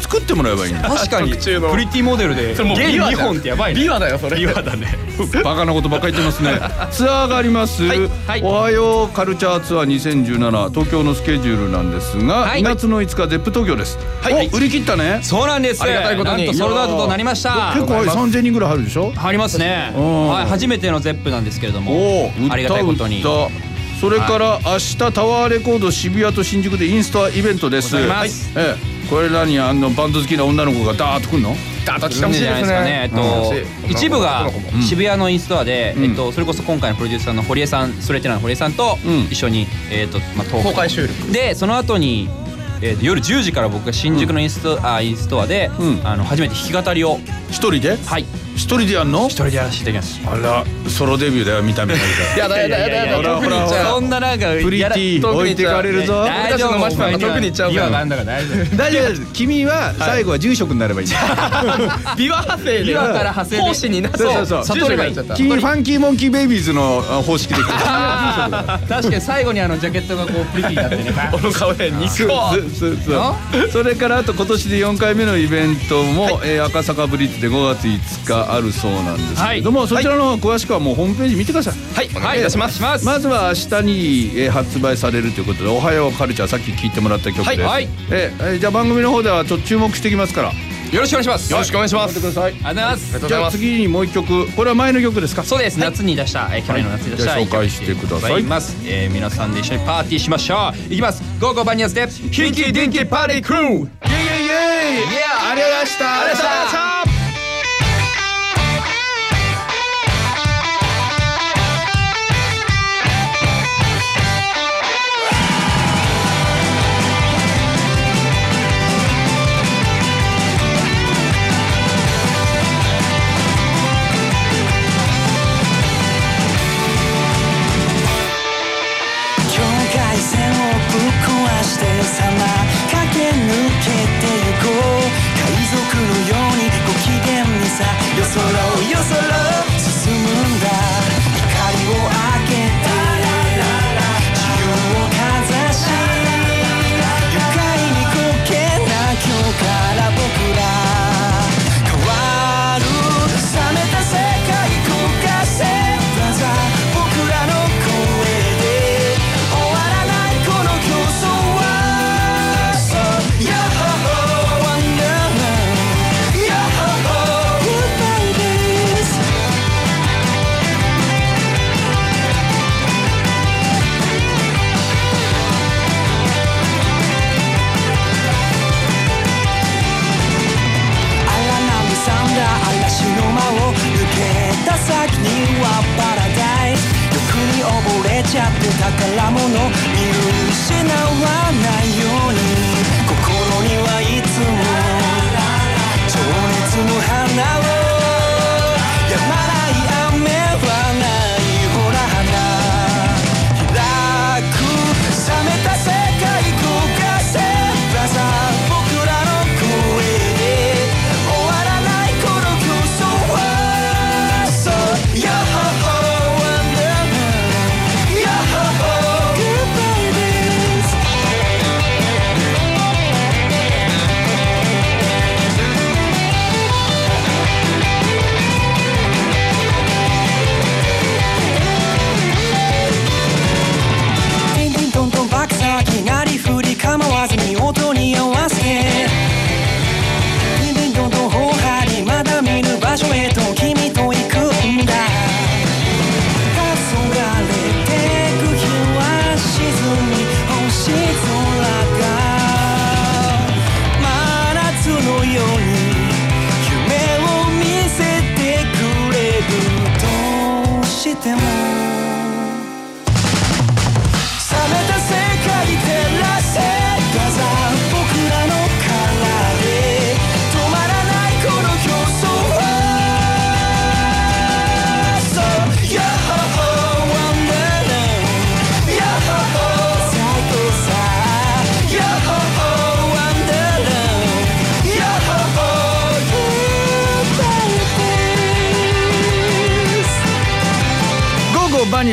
作ってもらえばいいんだ確かに。プリティモデルで。それもう弦2琵琶じゃん本ってやばいね。琵琶だよそれ。琵琶だね。バカなことばっかり言ってますね。ツアーがあります、おはようカルチャーツアー2017東京のスケジュールなんですが、はい。2月の5日ゼップ東京です、はい。お売り切ったね。そうなんです。ありがたいことに。なんとソールドアウトとなりました。結構はい。3000人ぐらい入るでしょ？入りますね。うん。はい。初めてのゼップなんですけれども。おおありがたいことに。売ったそれから明日タワーレコード渋谷と新宿でインストアイベントです。ございます。ええこれ何あのバンド好きな女の子がダーッと来るの？ダーッと来じほしいですゃないですかね。ねえっとうん。一部が渋谷のインストアで、うん。えっとそれこそ今回のプロデューサーの堀江さん、ストレートラーの堀江さんとうん。一緒にえっとまあ公開収録。でその後に。えーと夜10時から僕が新宿のインスト,、あインストアで、うん。あの初めて弾き語りを。一人で？はい一人でやんの？一人でやらせていただきます。あらソロデビューだよ見た目が。やだやだやだやだほらほらほら。そんななんかプリティ置いてかれるぞ。大丈夫特に言っちゃうから。今なんだか大丈夫。大丈夫。君は最後は住職になればいい ビワ派生でビワから派生で講師になってそうそうそう。悟ればいいた。君ファンキーモンキーベイビーズのあ方式で 確かに最後にあのジャケットがこうプリティになってね。この顔で肉をそう。そうそうそれからあと今年で4回目のイベントも、えー赤坂ブリッジで5月5日あるそうなんですけれども、そちらの詳しくはもうホームページ見てください。はい。お願いい。たします。まずは明日に、えー発売されるということで「おはようカルチャー」さっき聴いてもらった曲です、はい。はいえーえーじゃあ番組の方ではちょっと注目していきますから。よろしくお願いします。よろしくお願いします。ありがとうございます。じゃあ次にもう一曲。これは前の曲ですか？そうです、夏に出した、えー去年の夏に出した、はいじゃあ紹介してください。ます、えー、皆さんで一緒にパーティーしましょう。いきます。ゴーゴーバニアスでヒキデンキパーティークルーイエイイエイイエイ。ありがとうございました。ありがとうございましたしてさま駆け抜けてゆこう。海賊のようにご機嫌にさよそろよそろう宝物見る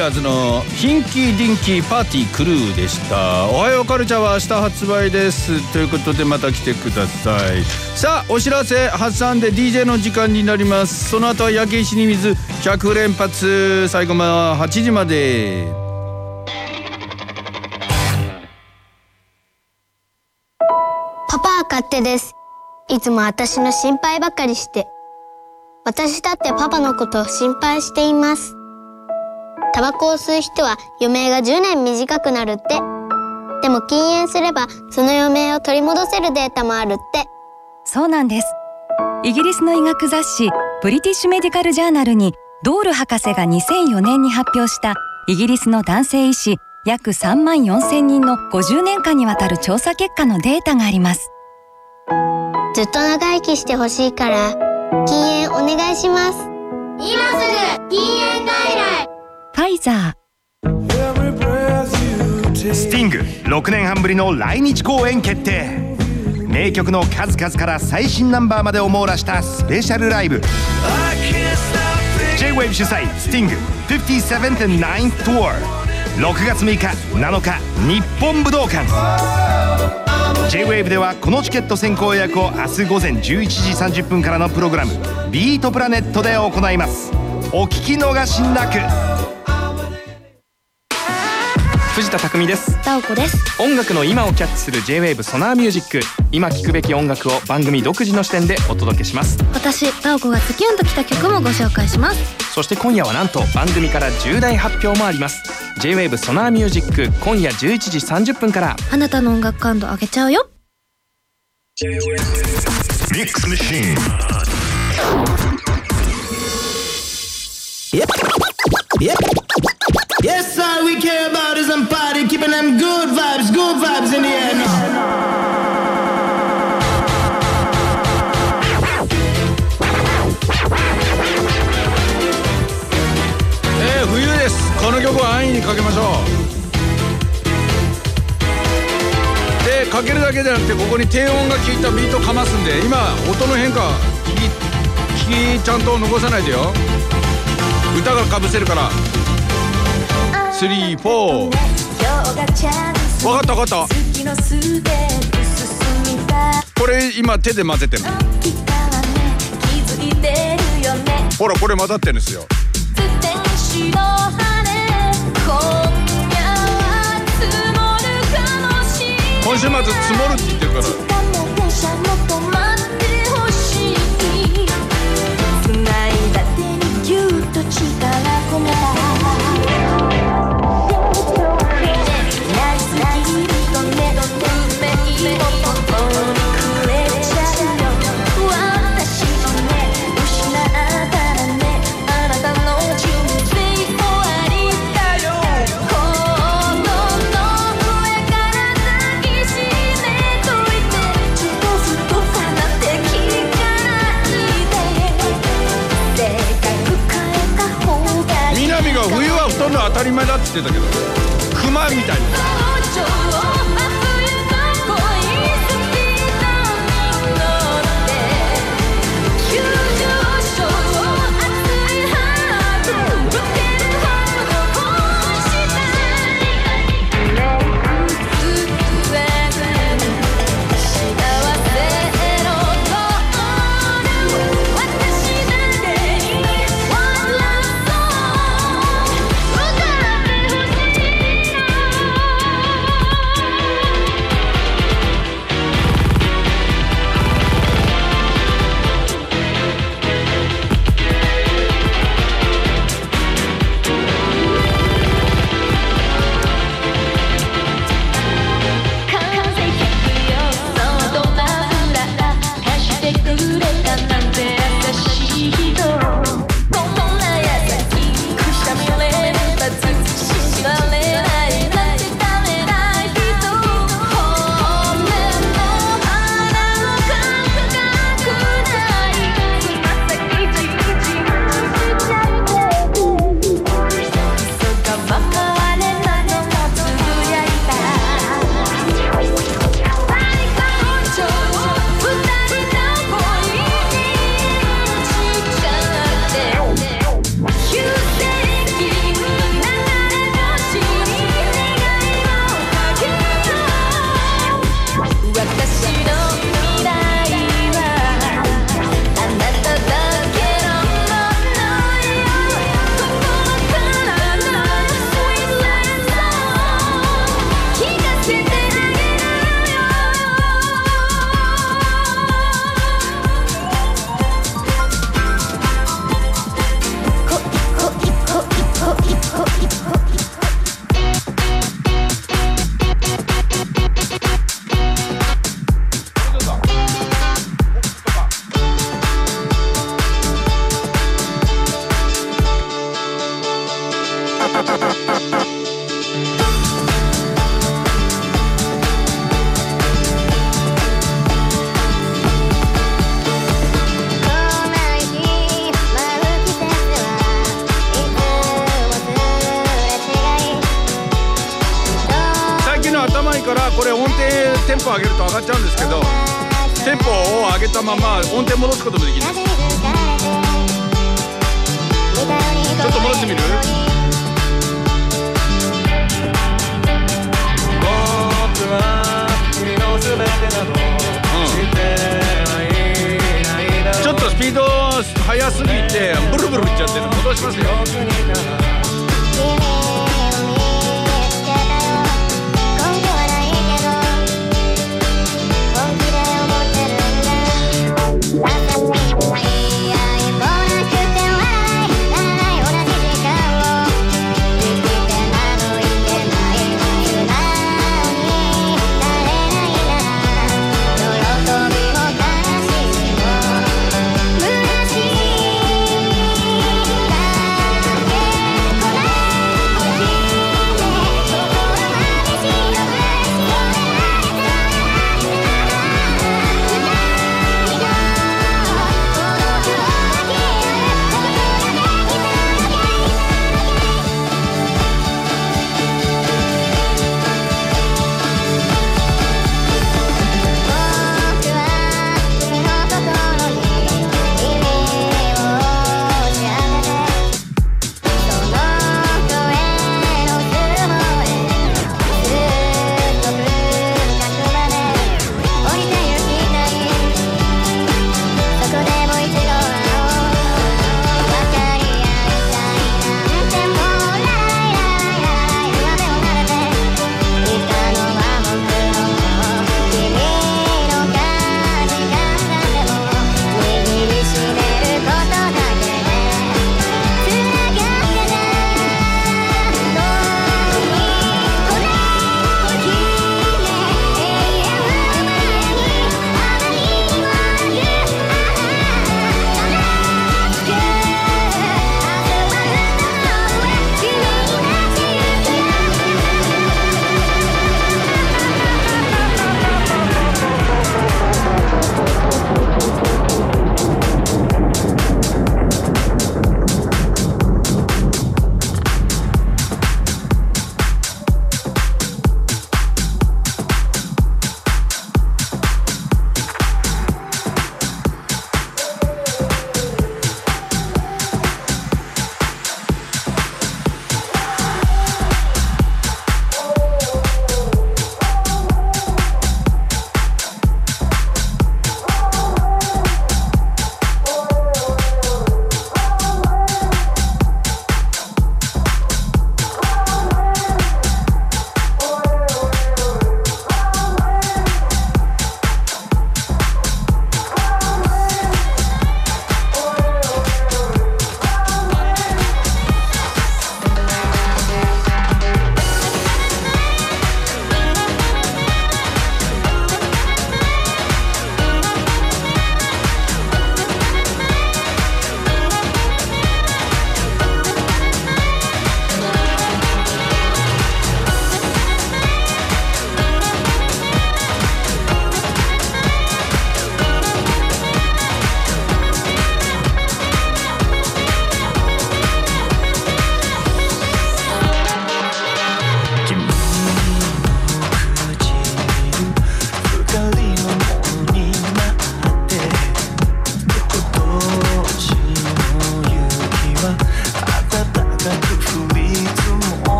バニラズのヒンキーディンキーパーティークルーでしたおはようカルチャーは明日発売ですということでまた来てくださいさあお知らせ挟んで DJ の時間になりますその後は焼け石に水100連発最後は8時までパパは勝手です。いつも私の心配ばかりして。私だってパパのことを心配しています。タバコを吸う人は余命が10年短くなるって。でも禁煙すればその余命を取り戻せるデータもあるって。そうなんですイギリスの医学雑誌ブリティッシュメディカルジャーナルにドール博士が2004年に発表したイギリスの男性医師約3万4千人の50年間にわたる調査結果のデータがありますずっと長生きしてほしいから、禁煙お願いします。今すぐ禁煙外来ファイザースティング6年半ぶりの来日公演決定。名曲の数々から最新ナンバーまでを網羅したスペシャルライブ。J-WAVE 主催スティング 57th and 9th Tour 6月6日7日日本武道館。J-WAVE ではこのチケット先行予約を明日午前11時30分からのプログラム「ビートプラネット」で行います。お聞き逃しなく。藤田匠です。タオコです。音楽の今をキャッチする J-WAVE ソナーミュージック。今聴くべき音楽を番組独自の視点でお届けします。私、タオコがズキュンときた曲もご紹介します。そして今夜はなんと番組から重大発表もあります。J-WAVE ソナーミュージック今夜11時30分から。あなたの音楽感度上げちゃうよ。ミックスマシーン Yes, all we care about is some party, keeping them good vibes, good vibes in the air now. えー、冬ですこの曲は安易にかけましょうでかけるだけじゃなくてここに低音が効いたビートかますんで今音の変化聞き聞きちゃんと残さないでよ歌がかぶせるから。34分かった分かった。これ今手で混ぜてるほらこれ混ざってるんですよ。今週末積もるって言ってるから chica. たり前だって言ってたけど熊みたいな「テンポ上げると上がっちゃうんですけどテンポを上げたまま音程戻すこともできる。ちょっと戻してみる？ちょっとスピード速すぎてブルブルいっちゃってる。戻しますよ。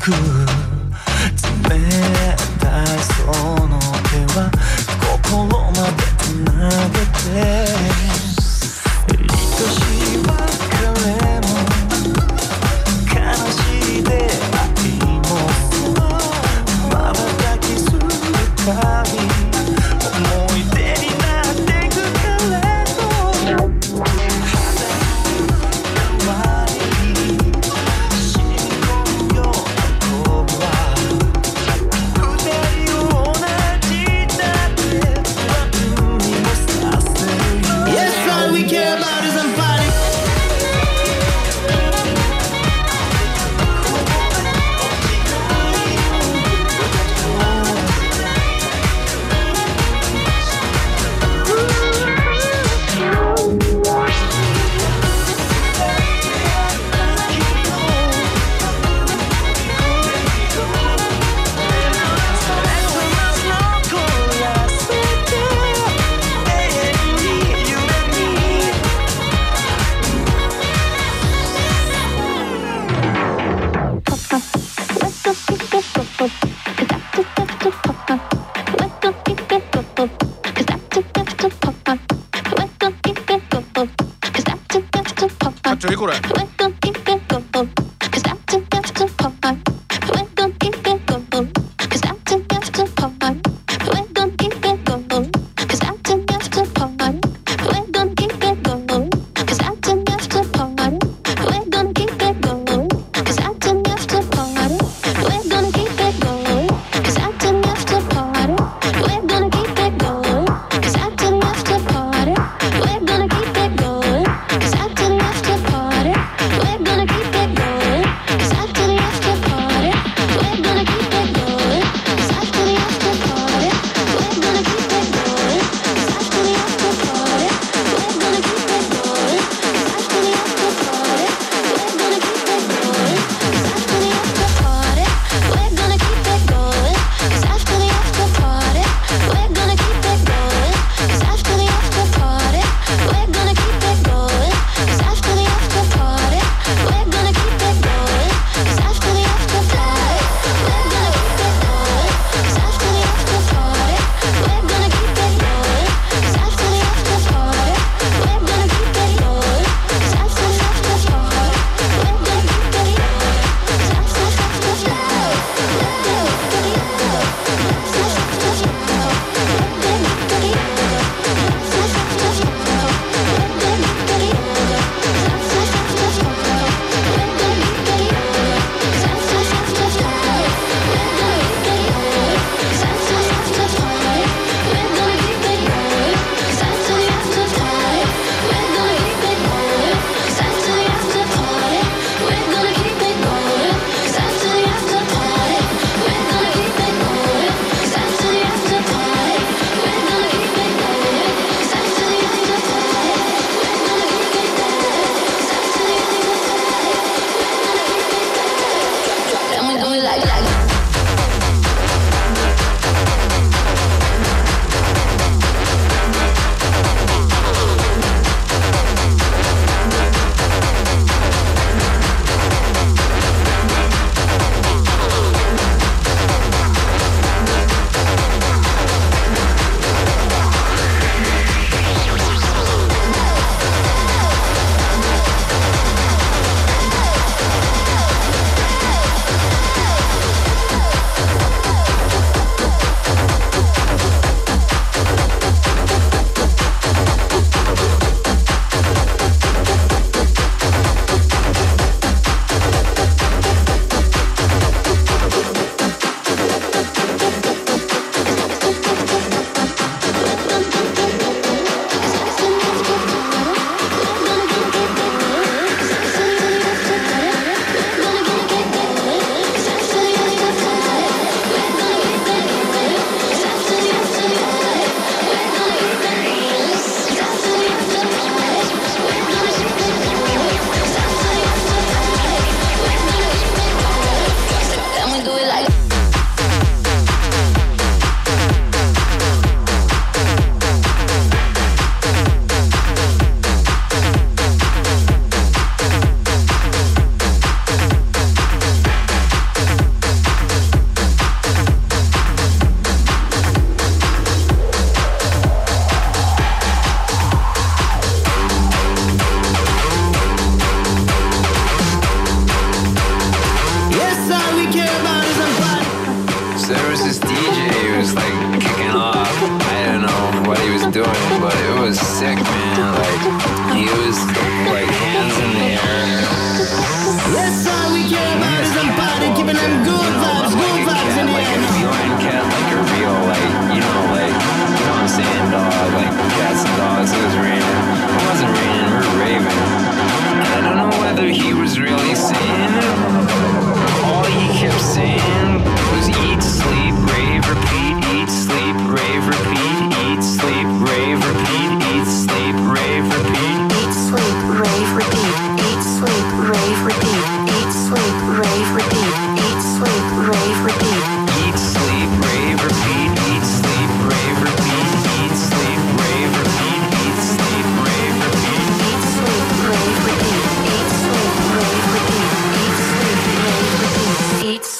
그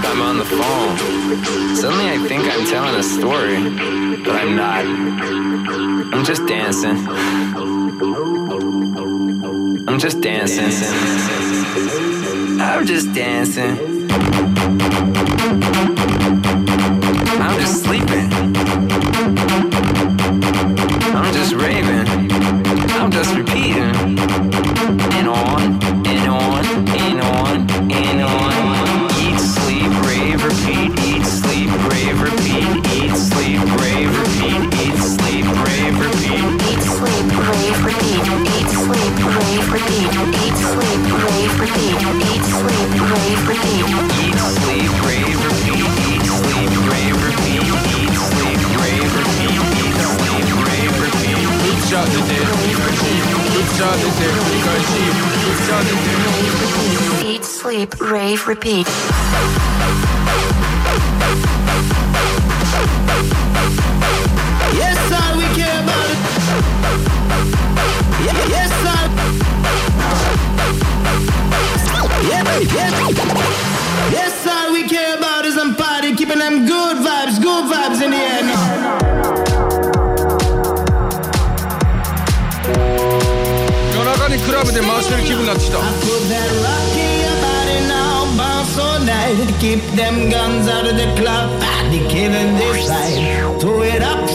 Think I'm on the phone. Suddenly I think I'm telling a story. But I'm not. I'm just dancing. I'm just dancing. I'm just dancing. Rave Repeat. Yes, sir, we care about it. Yes, sir. Yes, yes, yes, sir, we care about is I'm party, keeping them good vibes, good vibes in the air now. 돌아가는 클럽에 대해 마스터를 기분 낮추다. Keep them guns out of the club, party killing this side. Throw it up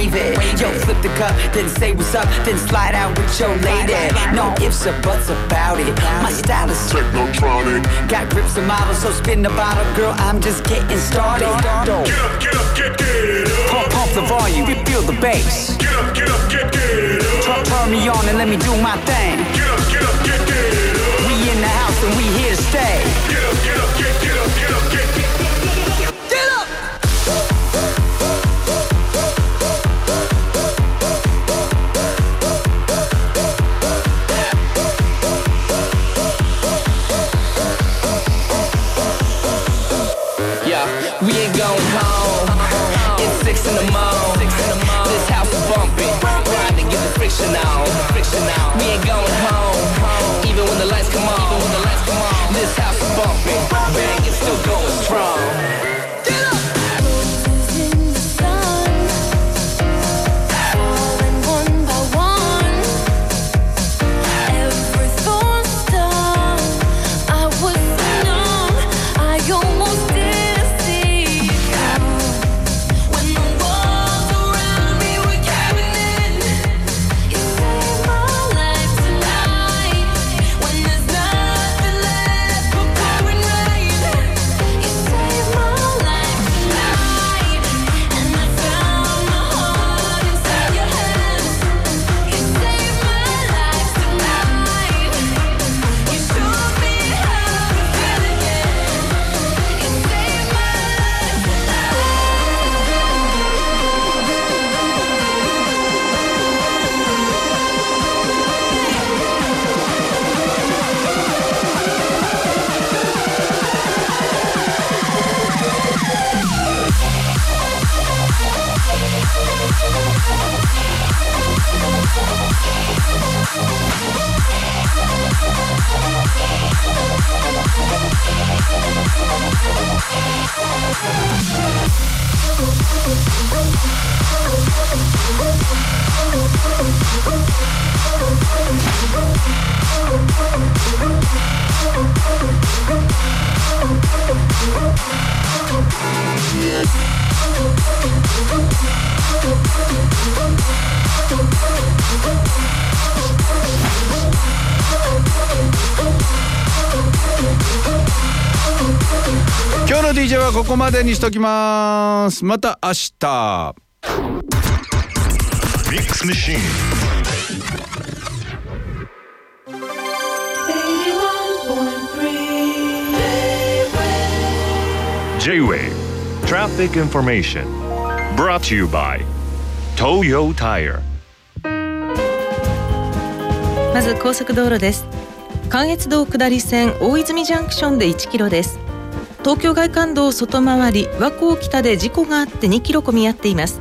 wavy. Yo, flip the cup, then say what's up, then slide out with your lady. No ifs or buts about it. My style is technotronic. Got grips and models, so spin the bottle, girl. I'm just getting started. Get up, get up, get, get up. Pump, pump the volume, feel the bass. Get up, get up, get, get up. Turn, turn me on and let me do my thing. Get up, get up, get, get up. We in the house and we here to stay. Get up, get up, we ain't going home. It's six in the morning. までにしときます。また明日。まず高速道路です。関越道下り線大泉ジャンクションで1キロです。東京外環道外回り和光北で事故があって2キロ混み合っています。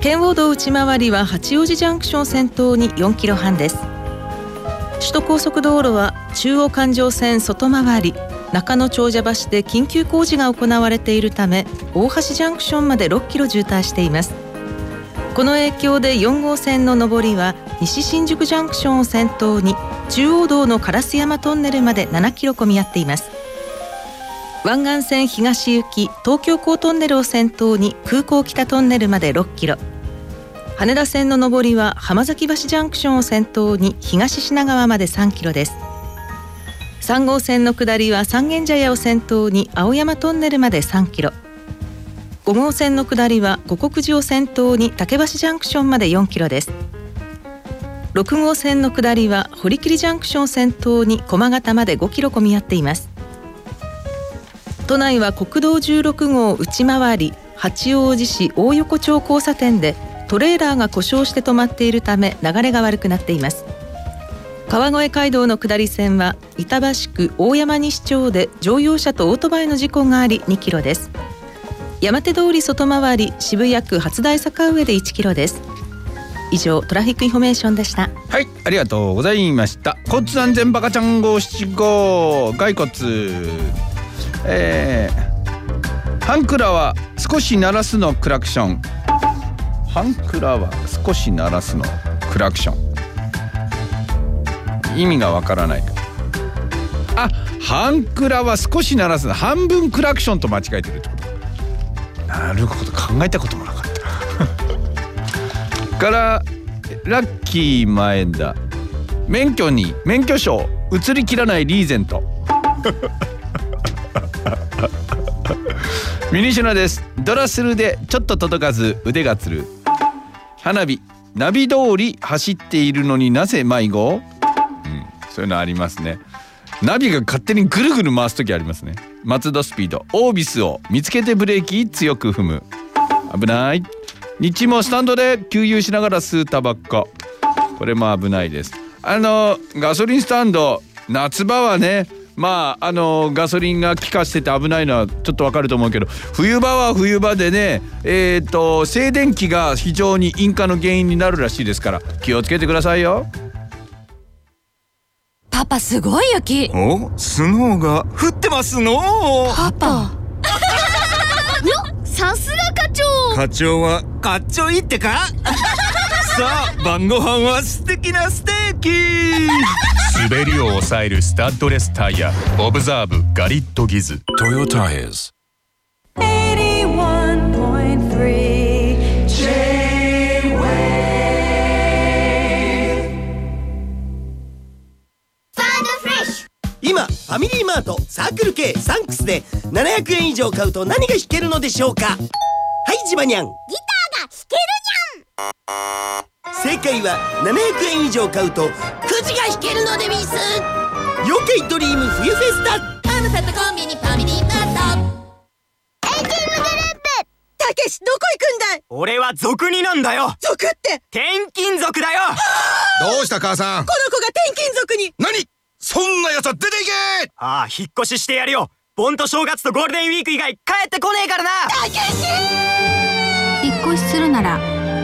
圏央道内回りは八王子ジャンクション先頭に4キロ半です。首都高速道路は中央環状線外回り中野長者橋で緊急工事が行われているため大橋ジャンクションまで6キロ渋滞しています。この影響で4号線の上りは西新宿ジャンクションを先頭に中央道の烏山トンネルまで7キロ混み合っています。湾岸線東行き東京港トンネルを先頭に空港北トンネルまで6キロ。羽田線の上りは浜崎橋ジャンクションを先頭に東品川まで3キロです。3号線の下りは三軒茶屋を先頭に青山トンネルまで3キロ。5号線の下りは五国寺を先頭に竹橋ジャンクションまで4キロです。6号線の下りは堀切ジャンクションを先頭に駒形まで5キロ混み合っています。都内は国道16号内回り八王子市大横丁交差点でトレーラーが故障して止まっているため流れが悪くなっています。川越街道の下り線は板橋区大山西町で乗用車とオートバイの事故があり2キロです。山手通り外回り渋谷区初台坂上で1キロです。以上 traffic information でした。はいありがとうございました。交通安全バカちゃん五七五骸骨。えー、ハンクラは少し鳴らすのクラクション。ハンクラは少し鳴らすのクラクション。意味がわからない。あハンクラは少し鳴らす。の半分クラクションと間違えてるってこと。なるほど。考えたこともなかった。からラッキー前田。免許に免許証。移りきらないリーゼントミニシュナです。ドラスルでちょっと届かず腕がつる。花火。ナビ通り走っているのになぜ迷子、うん、そういうのありますね。ナビが勝手にぐるぐる回す時ありますね。松戸スピード。オービスを見つけてブレーキ強く踏む。危ない。日もスタンドで給油しながら吸うタバコこれも危ないです。あのガソリンスタンド。夏場はねまああのガソリンが気化してて危ないのはちょっとわかると思うけど冬場は冬場でねえっ、と静電気が非常に引火の原因になるらしいですから気をつけてくださいよ。パパすごい雪。お snow が降ってますの？パパ。よさすが課長。課長はかっちょいいってか？さあ晩ご飯は素敵なステーキ滑りを抑えるスタッドレスタイヤ OBSERVE GARIT GIZ。 TOYO TIRES今ファミリーマートサークル K サンクスで700円以上買うと何が弾けるのでしょうか？はいジバニャン。ギターが弾け正解は700円以上買うとくじが弾けるのでミス。妖怪ドリーム冬フェスタ。ファムセットコンビニファミリーマート。A チームグループ。たけしどこ行くんだい？俺は族になんだよ。族って。転勤族だよ。どうした母さん？この子が転勤族に。何？そんな奴は出ていけ！ああ引っ越ししてやるよ。盆と正月とゴールデンウィーク以外帰ってこねえからな。たけし！引っ越しするなら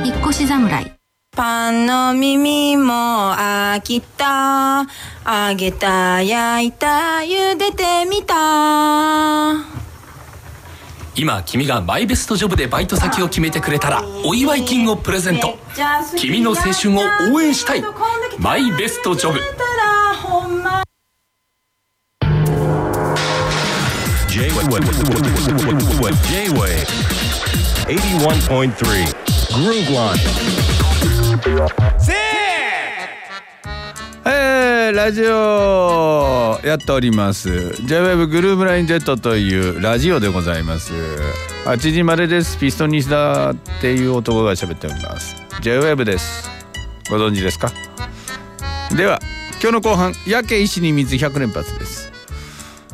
引っ越し侍パンの耳も飽きた。揚げた焼いた茹でてみた。今君がマイベストジョブでバイト先を決めてくれたらお祝い金をプレゼント。君の青春を応援したい。マイベストジョブ。J-Wave 81.3 Groove Line えー、ーラジオやっております。J w e グルーブライン Z というラジオでございます。8時までです。ピストニスだっていう男が喋っております。J w e です。ご存知ですか？では今日の後半焼け石に水100連発です。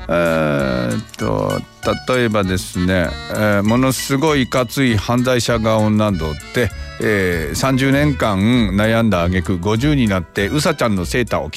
えーっと例えばですね、えーものすごいかつい犯罪者が女どって、えー30年間悩んだ挙句50になってうさちゃんのセーターを着て